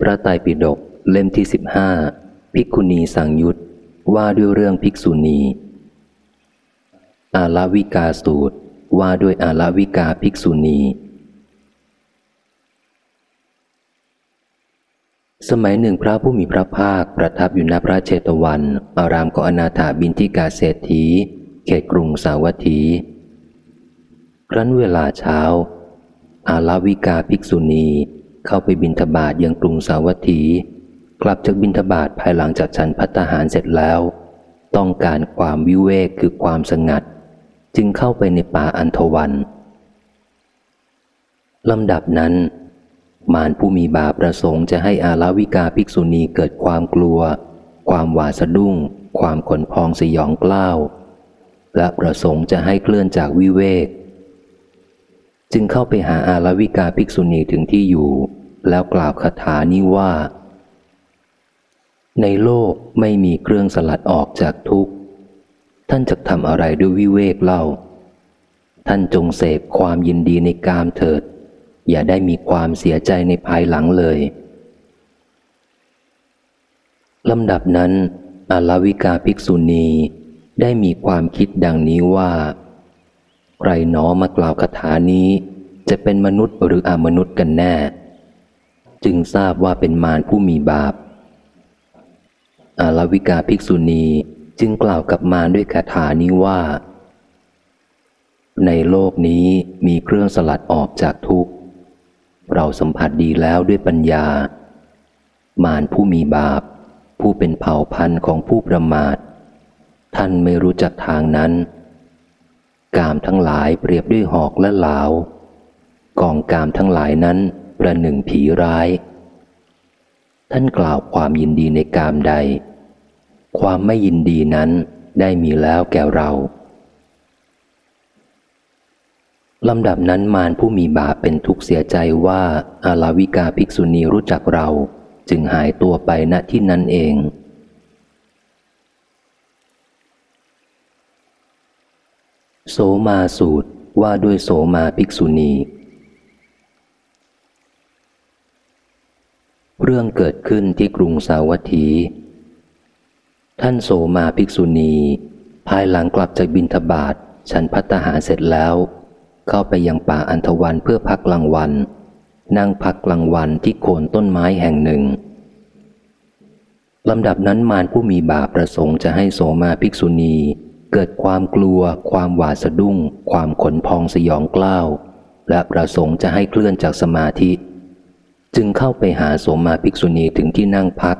พระไตรปิฎกเล่มที่สิบห้าภิกขุณีสังยุตว่าด้วยเรื่องภิกษุณี อาลาวิกาสูตรว่าด้วยอาลาวิกาภิกษุณี สมัยหนึ่งพระผู้มีพระภาคประทับอยู่ณพระเชตวัน อารามของอนาถาบินทิกาเศรษฐี เขตกรุงสาวัตถี ครั้นเวลาเช้า อาลาวิกาภิกษุณี เข้าไปบินทบาทยังกรุงสาวัตถี กลับจากบินทบาทภายหลังจากฉันพัตหารเสร็จแล้ว ต้องการความวิเวกคือความสงัด จึงเข้าไปในป่าอันทวันลำดับนั้น มารผู้มีบาปประสงค์จะให้อาลาวิกาภิกษุณีเกิดความกลัว ความหวาดสะดุ้ง ความขนพองสยองกล้าว และประสงค์จะให้เคลื่อนจากวิเวก จึงเข้าไปหาอาลวิกาภิกษุณีถึงที่อยู่ แล้วกล่าวคาถานี้ว่า ในโลกไม่มีเครื่องสลัดออกจากทุกข์ ท่านจะทำอะไรด้วยวิเวกเล่า ท่านจงเสพความยินดีในกามเถิด อย่าได้มีความเสียใจในภายหลังเลยลำดับนั้นอาลวิกาภิกษุณีได้มีความคิดดังนี้ว่า ใครหนอมากล่าวคาถานี้ จะเป็นมนุษย์หรืออมนุษย์กันแน่ จึงทราบว่าเป็นมารผู้มีบาป อาลวิกาภิกษุณีจึงกล่าวกับมารด้วยคาถานี้ว่า ในโลกนี้มีเครื่องสลัดออกจากทุกข์ เราสัมผัสดีแล้วด้วยปัญญา มารผู้มีบาป ผู้เป็นเผ่าพันธุ์ของผู้ประมาท ท่านไม่รู้จักทางนั้น กามทั้งหลายเปรียบด้วยหอกและเหลา กองกามทั้งหลายนั้นประหนึ่งผีร้าย ท่านกล่าวความยินดีในกามใด ความไม่ยินดีนั้นได้มีแล้วแก่เราลำดับนั้นมารผู้มีบาปเป็นทุกข์เสียใจว่าอาลาวิกาภิกษุณีรู้จักเรา จึงหายตัวไปณที่นั้นเอง โสมาสูตรว่าด้วยโสมาภิกษุณี เรื่องเกิดขึ้นที่กรุงสาวัตถี ท่านโสมาภิกษุณี ภายหลังกลับจากบินทบาทฉันพัตหาเสร็จแล้ว เข้าไปยังป่าอันธวันเพื่อพักกลางวัน นั่งพักกลางวันที่โคนต้นไม้แห่งหนึ่งลำดับนั้นมารผู้มีบาปประสงค์จะให้โสมาภิกษุณี เกิดความกลัว ความหวาดสะดุ้ง ความขนพองสยองกล้าว และประสงค์จะให้เคลื่อนจากสมาธิ จึงเข้าไปหาสมมาภิกษุณีถึงที่นั่งพัก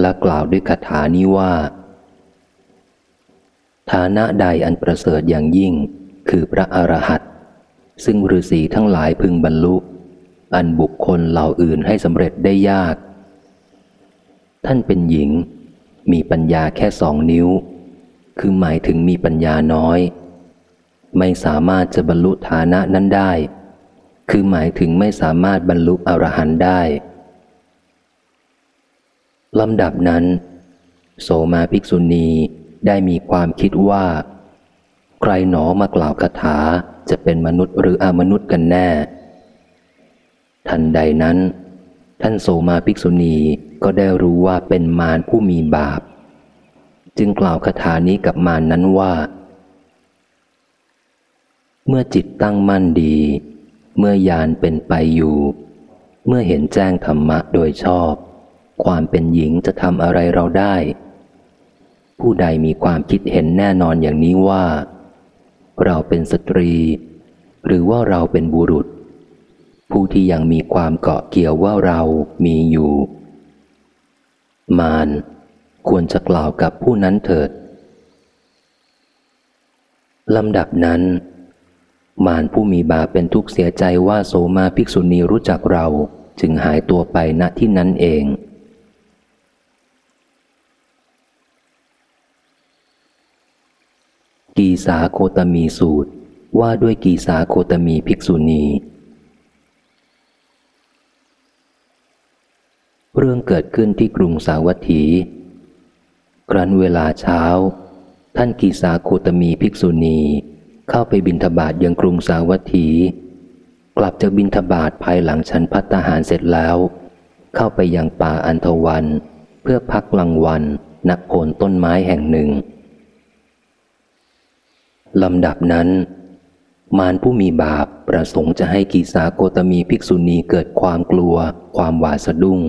และกล่าวด้วยคาถานี้ว่า ฐานะใดอันประเสริฐอย่างยิ่ง คือพระอรหันต์ซึ่งฤาษีทั้งหลายพึงบรรลุ อันบุคคลเหล่าอื่นให้สำเร็จได้ยาก ท่านเป็นหญิง มีปัญญาแค่สองนิ้ว คือหมายถึงมีปัญญาน้อย ไม่สามารถจะบรรลุฐานะนั้นได้ คือหมายถึงไม่สามารถบรรลุอรหันต์ได้ลำดับนั้น โสมาภิกษุณีได้มีความคิดว่า ใครหนอมากล่าวคาถาจะเป็นมนุษย์หรืออมนุษย์กันแน่ ทันใดนั้น ท่านโสมาภิกษุณีก็ได้รู้ว่าเป็นมารผู้มีบาป จึงกล่าวคาถานี้กับมารนนั้นว่า เมื่อจิตตั้งมั่นดี เมื่อยานเป็นไปอยู่ เมื่อเห็นแจ้งธรรมะโดยชอบ ความเป็นหญิงจะทำอะไรเราได้ ผู้ใดมีความคิดเห็นแน่นอนอย่างนี้ว่า เราเป็นสตรี หรือว่าเราเป็นบุรุษ ผู้ที่ยังมีความเกาะเกี่ยวว่าเรามีอยู่ มารควรจะกล่าวกับผู้นั้นเถิดลำดับนั้น มารผู้มีบาปเป็นทุกข์เสียใจว่าโสมาภิกษุณีรู้จักเราจึงหายตัวไปณที่นั้นเอง กีสาโคตมีสูตรว่าด้วยกีสาโคตมีภิกษุณี เรื่องเกิดขึ้นที่กรุงสาวัตถี ครั้นเวลาเช้า ท่านกีสาโคตมีภิกษุณี เข้าไปบินทบาทยังกรุงสาวัตถี กลับจากบินทบาทภายหลังฉันพัตตาหารเสร็จแล้ว เข้าไปยังป่าอันทวัน เพื่อพักกลางวันนักโคนต้นไม้แห่งหนึ่งลำดับนั้น มารผู้มีบาปประสงค์จะให้กีสาโกตมีภิกษุณีเกิดความกลัว ความหวาดสะดุ้ง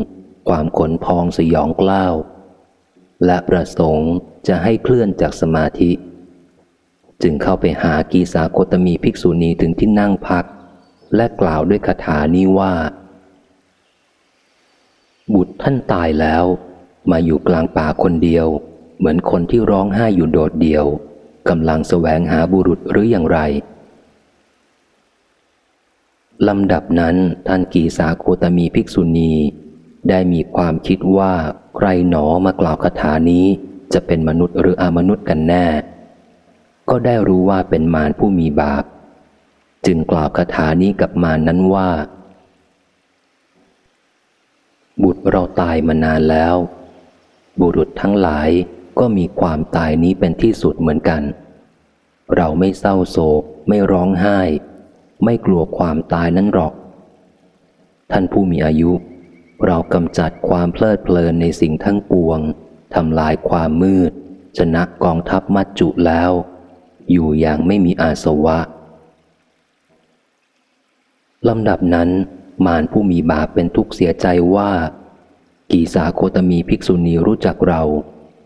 ความขนพองสยองกล้าว และประสงค์จะให้เคลื่อนจากสมาธิ จึงเข้าไปหากีสาโกตมีภิกษุณีถึงที่นั่งพัก และกล่าวด้วยคาถานี้ว่า บุตรท่านตายแล้ว มาอยู่กลางป่าคนเดียว เหมือนคนที่ร้องไห้อยู่โดดเดียวกำลังแสวงหาบุรุษหรืออย่างไรลำดับนั้นท่านกีสาโคตมีภิกษุณี ได้มีความคิดว่าใครหนอมากล่าวคาถานี้จะเป็นมนุษย์หรืออมนุษย์กันแน่ ก็ได้รู้ว่าเป็นมารผู้มีบาป จึงกล่าวคาถานี้กับมารนั้นว่า บุตรเราตายมานานแล้ว บุรุษทั้งหลายก็มีความตายนี้เป็นที่สุดเหมือนกัน เราไม่เศร้าโศก ไม่ร้องไห้ ไม่กลัวความตายนั้นหรอก ท่านผู้มีอายุ เรากำจัดความเพลิดเพลินในสิ่งทั้งปวงทำลายความมืด ชนะกองทัพมัจจุแล้ว อยู่อย่างไม่มีอาสวะลำดับนั้น มารผู้มีบาปเป็นทุกข์เสียใจว่า กีสาโคตมีภิกษุณีรู้จักเรา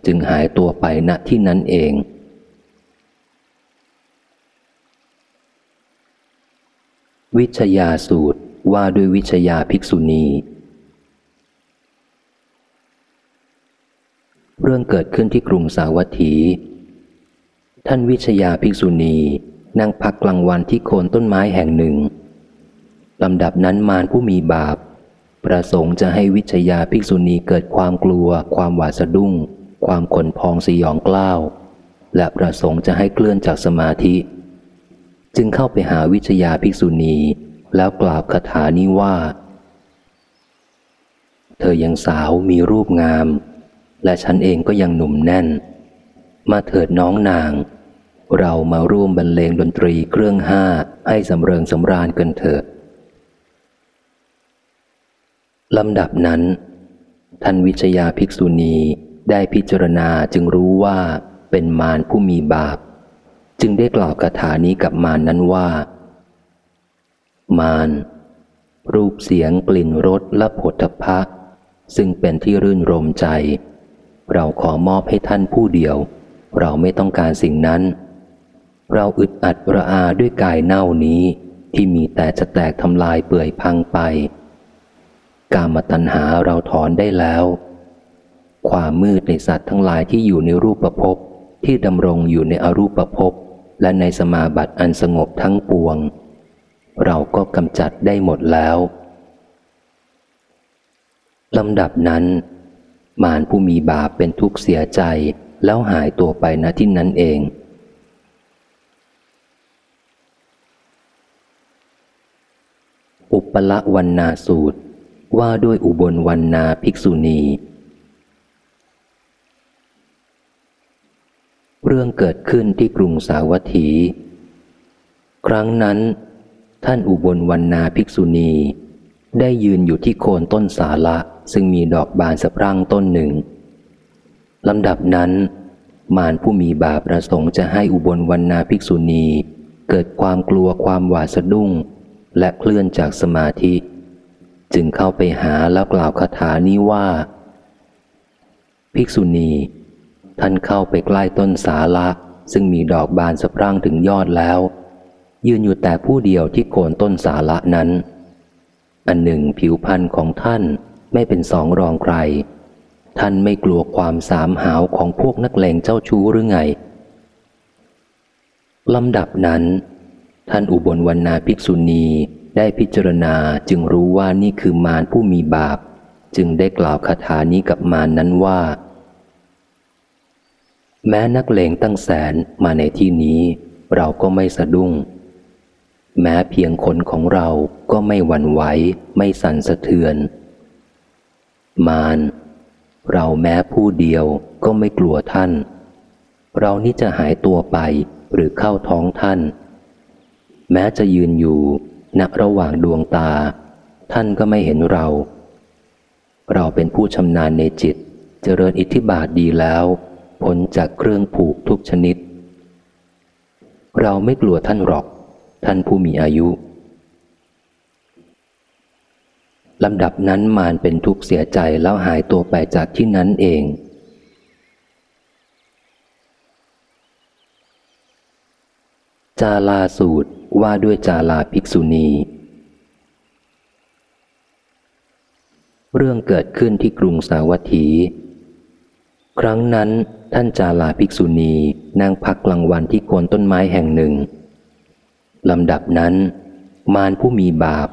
จึงหายตัวไปณที่นั้นเอง วิชยาสูตรว่าด้วยวิชยาภิกษุณี เรื่องเกิดขึ้นที่กรุงสาวัตถี ท่านวิชยาภิกษุณีนั่งพักกลางวันที่โคนต้นไม้แห่งหนึ่งลำดับนั้นมารผู้มีบาป ประสงค์จะให้วิชยาภิกษุณีเกิดความกลัว ความหวาดสะดุ้ง ความขนพองสยองกล้าว และประสงค์จะให้เคลื่อนจากสมาธิ จึงเข้าไปหาวิชยาภิกษุณี แล้วกล่าวคาถานี้ว่า เธอยังสาวมีรูปงาม และฉันเองก็ยังหนุ่มแน่น มาเถิดน้องนาง เรามาร่วมบรรเลงดนตรีเครื่องห้าให้สำเริงสำราญกันเถิดลำดับนั้น ท่านวิชยาภิกษุณีได้พิจารณาจึงรู้ว่าเป็นมารผู้มีบาป จึงได้กล่าวคาถานี้กับมารนั้นว่า มารรูปเสียงกลิ่นรสและผลทพะ ซึ่งเป็นที่รื่นรมใจ เราขอมอบให้ท่านผู้เดียว เราไม่ต้องการสิ่งนั้น เราอึดอัดระอาด้วยกายเน่านี้ที่มีแต่จะแตกทำลายเปื่อยพังไป กามตัณหาเราถอนได้แล้ว ความมืดในสัตว์ทั้งหลายที่อยู่ในรูปประพที่ดำรงอยู่ในอรูปประพและในสมาบัติอันสงบทั้งปวง เราก็กำจัดได้หมดแล้วลำดับนั้น มารผู้มีบาปเป็นทุกข์เสียใจแล้วหายตัวไปณที่นั้นเอง อุปละวันนาสูตร ว่าด้วยอุบลวันนาภิกษุณี เรื่องเกิดขึ้นที่กรุงสาวัตถี ครั้งนั้น ท่านอุบลวันนาภิกษุณี ได้ยืนอยู่ที่โคนต้นสาละซึ่งมีดอกบานสะพรั่งต้นหนึ่งลำดับนั้น มารผู้มีบาปประสงค์จะให้อุบลวันนาภิกษุณี เกิดความกลัวความหวาดสะดุ้ง และเคลื่อนจากสมาธิ จึงเข้าไปหาแล้วกล่าวคาถานี้ว่า ภิกษุณี ท่านเข้าไปใกล้ต้นสาละซึ่งมีดอกบานสะพรั่งถึงยอดแล้ว ยืนอยู่แต่ผู้เดียวที่โคนต้นสาละนั้น อันหนึ่งผิวพันธ์ของท่านไม่เป็นสองรองใคร ท่านไม่กลัวความสามหาวของพวกนักเลงเจ้าชู้หรือไงลำดับนั้น ท่านอุบลวรรณาภิกษุณีได้พิจารณาจึงรู้ว่านี่คือมารผู้มีบาป จึงได้กล่าวคาถานี้กับมารนนั้นว่า แม้นักเลงตั้งแสนมาในที่นี้ เราก็ไม่สะดุ้ง แม้เพียงคนของเราก็ไม่หวั่นไหวไม่สั่นสะเทือน มารเราแม้ผู้เดียวก็ไม่กลัวท่าน เรานี่จะหายตัวไปหรือเข้าท้องท่าน แม้จะยืนอยู่ณระหว่างดวงตา ท่านก็ไม่เห็นเรา เราเป็นผู้ชำนาญในจิต เจริญอิทธิบาทดีแล้วพ้นจากเครื่องผูกทุกชนิด เราไม่กลัวท่านหรอก ท่านผู้มีอายุลำดับนั้นมารเป็นทุกข์เสียใจแล้วหายตัวไปจากที่นั้นเอง จาลาสูตรว่าด้วยจาลาภิกษุณี เรื่องเกิดขึ้นที่กรุงสาวัตถี ครั้งนั้นท่านจาลาภิกษุณีนั่งพักกลางวันที่โคนต้นไม้แห่งหนึ่งลำดับนั้น มารผู้มีบาป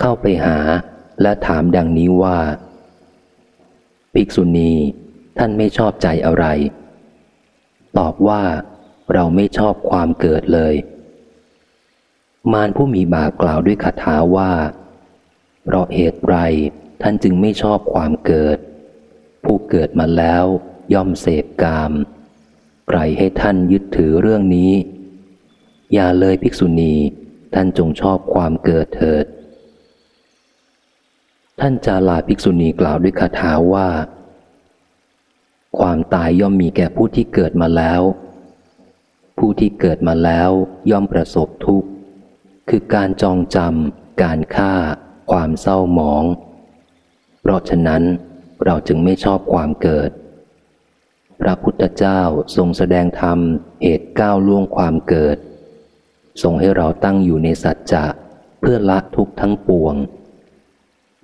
เข้าไปหาและถามดังนี้ว่า ภิกษุณีท่านไม่ชอบใจอะไร ตอบว่า เราไม่ชอบความเกิดเลย มารผู้มีบาปกล่าวด้วยคาถาว่า เพราะเหตุไรท่านจึงไม่ชอบความเกิด ผู้เกิดมาแล้วย่อมเสพกามใครให้ท่านยึดถือเรื่องนี้ อย่าเลยภิกษุณี ท่านจงชอบความเกิดเถิด ท่านจาลาภิกษุณีกล่าวด้วยคาถาว่า ความตายย่อมมีแก่ผู้ที่เกิดมาแล้ว ผู้ที่เกิดมาแล้วย่อมประสบทุกข์ คือการจองจำการฆ่า ความเศร้าหมอง เพราะฉะนั้นเราจึงไม่ชอบความเกิด พระพุทธเจ้าทรงแสดงธรรมเหตุก้าวล่วงความเกิด ทรงให้เราตั้งอยู่ในสัจจะเพื่อละทุกข์ทั้งปวง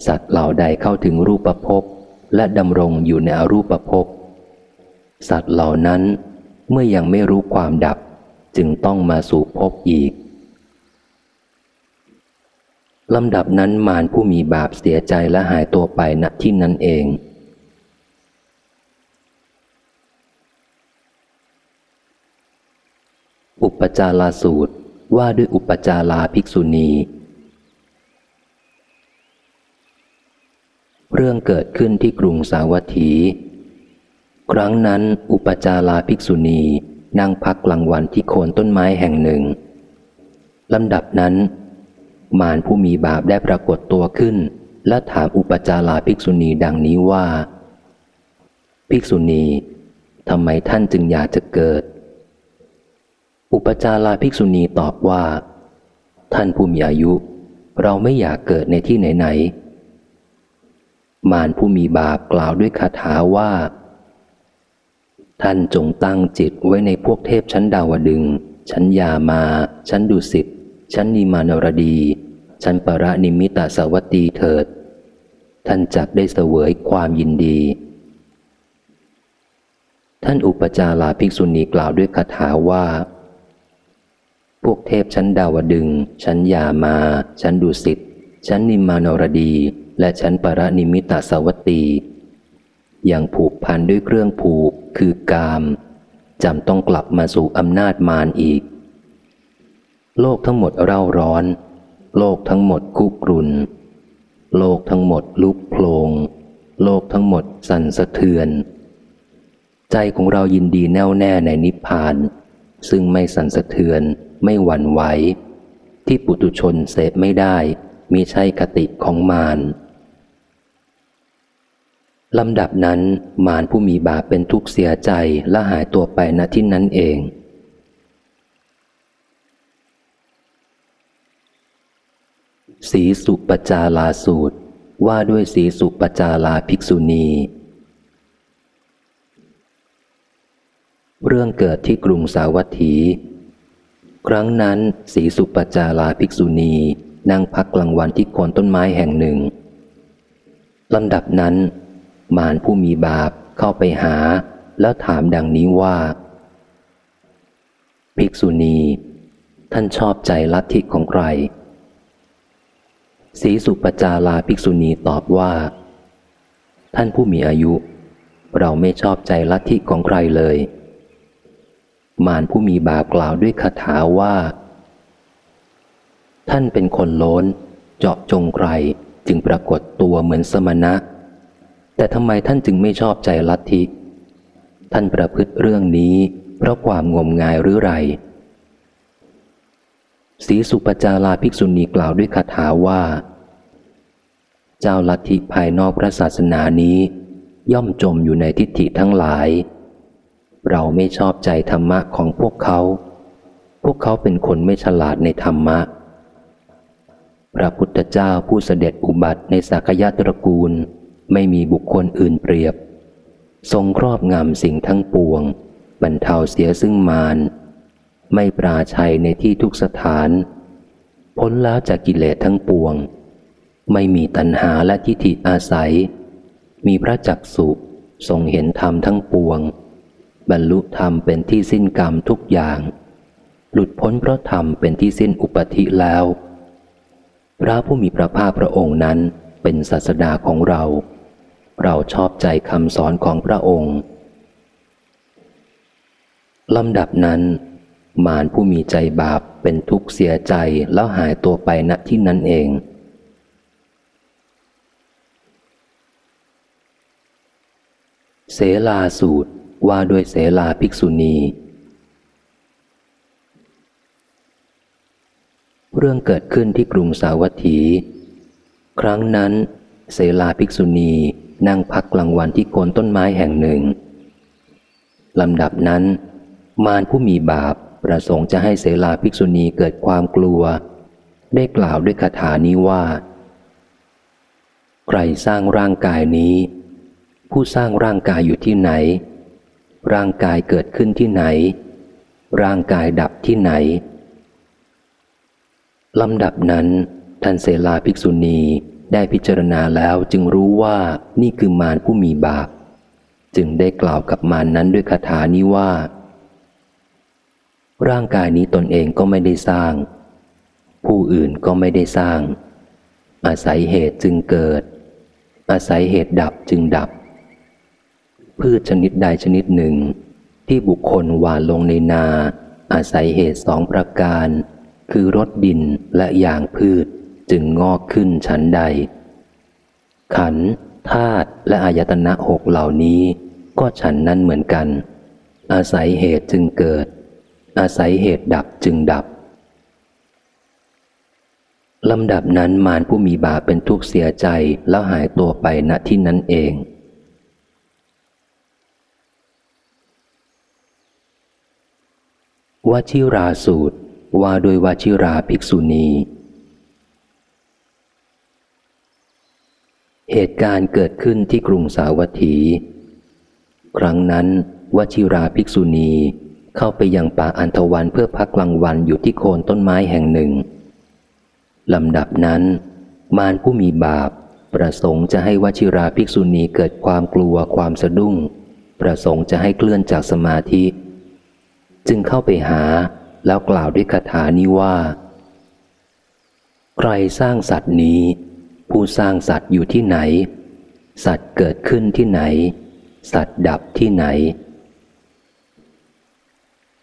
สัตว์เหล่าใดเข้าถึงรูปภพและดำรงอยู่ในอรูปภพสัตว์เหล่านั้นเมื่อยังไม่รู้ความดับ จึงต้องมาสู่ภพอีกลำดับนั้นมารผู้มีบาปเสียใจและหายตัวไปณที่นั้นเอง อุปจาราสูตรว่าด้วยอุปจาราภิกษุณี เรื่องเกิดขึ้นที่กรุงสาวัตถี ครั้งนั้นอุปจาราภิกษุณี นั่งพักกลางวันที่โคนต้นไม้แห่งหนึ่งลำดับนั้น มารผู้มีบาปได้ปรากฏตัวขึ้น และถามอุปจาราภิกษุณีดังนี้ว่า ภิกษุณีทำไมท่านจึงอยากจะเกิด อุปจาราภิกษุณีตอบว่า ท่านผู้มีอายุ เราไม่อยากเกิดในที่ไหนไหนมารผู้มีบาปกล่าวด้วยคาถาว่า ท่านจงตั้งจิตไว้ในพวกเทพชั้นดาวดึง ชั้นยามา ชั้นดุสิต ชั้นนิมานรดี ชั้นปรนิมิตาสวัตตีเถิด ท่านจักได้เสวยความยินดี ท่านอุปจาราภิกษุณีกล่าวด้วยคาถาว่า พวกเทพชั้นดาวดึง ชั้นยามา ชั้นดุสิต ชั้นนิมานรดี และชั้นปรนิมิตาสวัตตีอย่างผูกพันด้วยเครื่องผูก คือกามจำต้องกลับมาสู่อำนาจมารอีก โลกทั้งหมดเร่าร้อน โลกทั้งหมดคุกรุน โลกทั้งหมดลุกโพลงโลกทั้งหมดสั่นสะเทือน ใจของเรายินดีแน่วแน่ในนิพพาน ซึ่งไม่สั่นสะเทือนไม่หวั่นไหวที่ปุตุชนเสพไม่ได้มีใช่คติของมาร ลำดับนั้นมารผู้มีบาปเป็นทุกข์เสียใจและหายตัวไปณที่นั้นเอง สีสุปจาลาสูตร ว่าด้วยสีสุปจาลาภิกษุณี เรื่องเกิดที่กรุงสาวัตถี ครั้งนั้นสีสุปจาลาภิกษุณีนั่งพักกลางวันที่โคนต้นไม้แห่งหนึ่งลำดับนั้น มารผู้มีบาปเข้าไปหาแล้วถามดังนี้ว่า ภิกษุณี ท่านชอบใจลัทธิของใครสีสุปจาลาภิกษุณีตอบว่า ท่านผู้มีอายุ เราไม่ชอบใจลัทธิของใครเลย มารผู้มีบาปกล่าวด้วยคาถาว่า ท่านเป็นคนโล้น เจาะจงใครจึงปรากฏตัวเหมือนสมณะ แต่ทำไมท่านจึงไม่ชอบใจลัทธิ ท่านประพฤติเรื่องนี้ เพราะความงมงายหรือไรสีสุปจาราภิกษุณีกล่าวด้วยคาถาว่า เจ้าลัทธิภายนอกพระศาสนานี้ ย่อมจมอยู่ในทิฏฐิทั้งหลาย เราไม่ชอบใจธรรมะของพวกเขา พวกเขาเป็นคนไม่ฉลาดในธรรมะ พระพุทธเจ้าผู้เสด็จอุบัติในสักยะตระกูล ไม่มีบุคคลอื่นเปรียบ ทรงครอบงำสิ่งทั้งปวง บรรเทาเสียซึ่งมาร ไม่ปราชัยในที่ทุกสถาน พ้นแล้วจากกิเลสทั้งปวง ไม่มีตัณหาและทิฏฐิอาศัย มีพระจักสุทรงเห็นธรรมทั้งปวง บรรลุธรรมเป็นที่สิ้นกรรมทุกอย่าง หลุดพ้นเพราะธรรมเป็นที่สิ้นอุปธิแล้ว พระผู้มีพระภาคพระองค์นั้นเป็นศาสดาของเรา เราชอบใจคำสอนของพระองค์ลำดับนั้น มารผู้มีใจบาปเป็นทุกข์เสียใจแล้วหายตัวไปณที่นั้นเอง เสลาสูตรว่าโดยเสลาภิกษุณี เรื่องเกิดขึ้นที่กรุงสาวัตถี ครั้งนั้น เสลาภิกษุณี นั่งพักกลางวันที่โคนต้นไม้แห่งหนึ่งลำดับนั้น มารผู้มีบาปประสงค์จะให้เสลาภิกษุณีเกิดความกลัว ได้กล่าวด้วยคาถานี้ว่า ใครสร้างร่างกายนี้ ผู้สร้างร่างกายอยู่ที่ไหน ร่างกายเกิดขึ้นที่ไหน ร่างกายดับที่ไหนลำดับนั้นท่านเสลาภิกษุณี ได้พิจารณาแล้วจึงรู้ว่านี่คือมารผู้มีบาป จึงได้กล่าวกับมารนนั้นด้วยคาถานี้ว่า ร่างกายนี้ตนเองก็ไม่ได้สร้าง ผู้อื่นก็ไม่ได้สร้าง อาศัยเหตุจึงเกิด อาศัยเหตุดับจึงดับ พืชชนิดใดชนิดหนึ่ง ที่บุคคลหว่านลงในนา อาศัยเหตุสองประการ คือรดดินและอย่างพืช จึงงอกขึ้นชั้นใด ขันธาตุและอายตนะหกเหล่านี้ ก็ฉันนั้นเหมือนกัน อาศัยเหตุจึงเกิด อาศัยเหตุดับจึงดับลำดับนั้นมารผู้มีบาปเป็นทุกข์เสียใจแล้วหายตัวไปณที่นั้นเอง วชิราสูตรว่าโดยวชิราภิกษุณี เหตุการณ์เกิดขึ้นที่กรุงสาวัตถี ครั้งนั้นวชิราภิกษุณีเข้าไปยังป่าอันทวันเพื่อพักกลางวันอยู่ที่โคนต้นไม้แห่งหนึ่งลำดับนั้น มารผู้มีบาป ประสงค์จะให้วชิราภิกษุณีเกิดความกลัวความสะดุ้ง ประสงค์จะให้เคลื่อนจากสมาธิ จึงเข้าไปหาแล้วกล่าวด้วยคาถานี้ว่า ใครสร้างสัตว์นี้ ผู้สร้างสัตว์อยู่ที่ไหน สัตว์เกิดขึ้นที่ไหน สัตว์ดับที่ไหน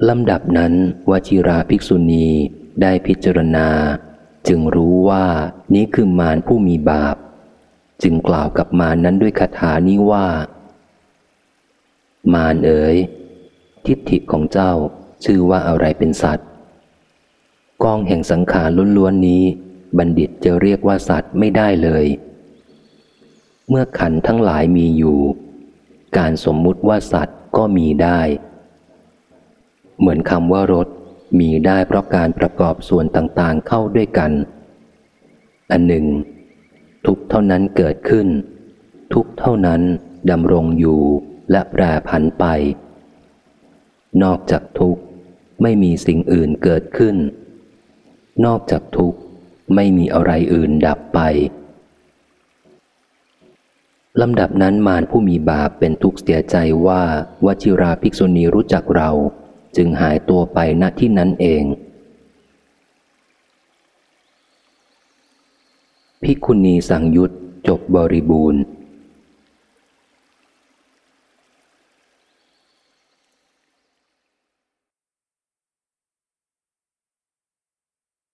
ลำดับนั้นวชิราภิกษุณีได้พิจารณา จึงรู้ว่านี้คือมารผู้มีบาป จึงกล่าวกับมารนั้นด้วยคาถานี้ว่า มารเอ๋ยทิฏฐิของเจ้าชื่อว่าอะไรเป็นสัตว์ กองแห่งสังขารล้วนๆนี้ บัณฑิตจะเรียกว่าสัตว์ไม่ได้เลย เมื่อขันทั้งหลายมีอยู่ การสมมุติว่าสัตว์ก็มีได้ เหมือนคำว่ารถมีได้เพราะการประกอบส่วนต่างๆเข้าด้วยกัน อันหนึ่ง ทุกเท่านั้นเกิดขึ้น ทุกเท่านั้นดำรงอยู่และแปรผันไป นอกจากทุกไม่มีสิ่งอื่นเกิดขึ้น นอกจากทุก ไม่มีอะไรอื่นดับไปลำดับนั้นมารผู้มีบาปเป็นทุกข์เสียใจว่าวชิราภิกษุณีรู้จักเรา จึงหายตัวไปณที่นั้นเอง ภิกขุณีสังยุตจบบริบูรณ์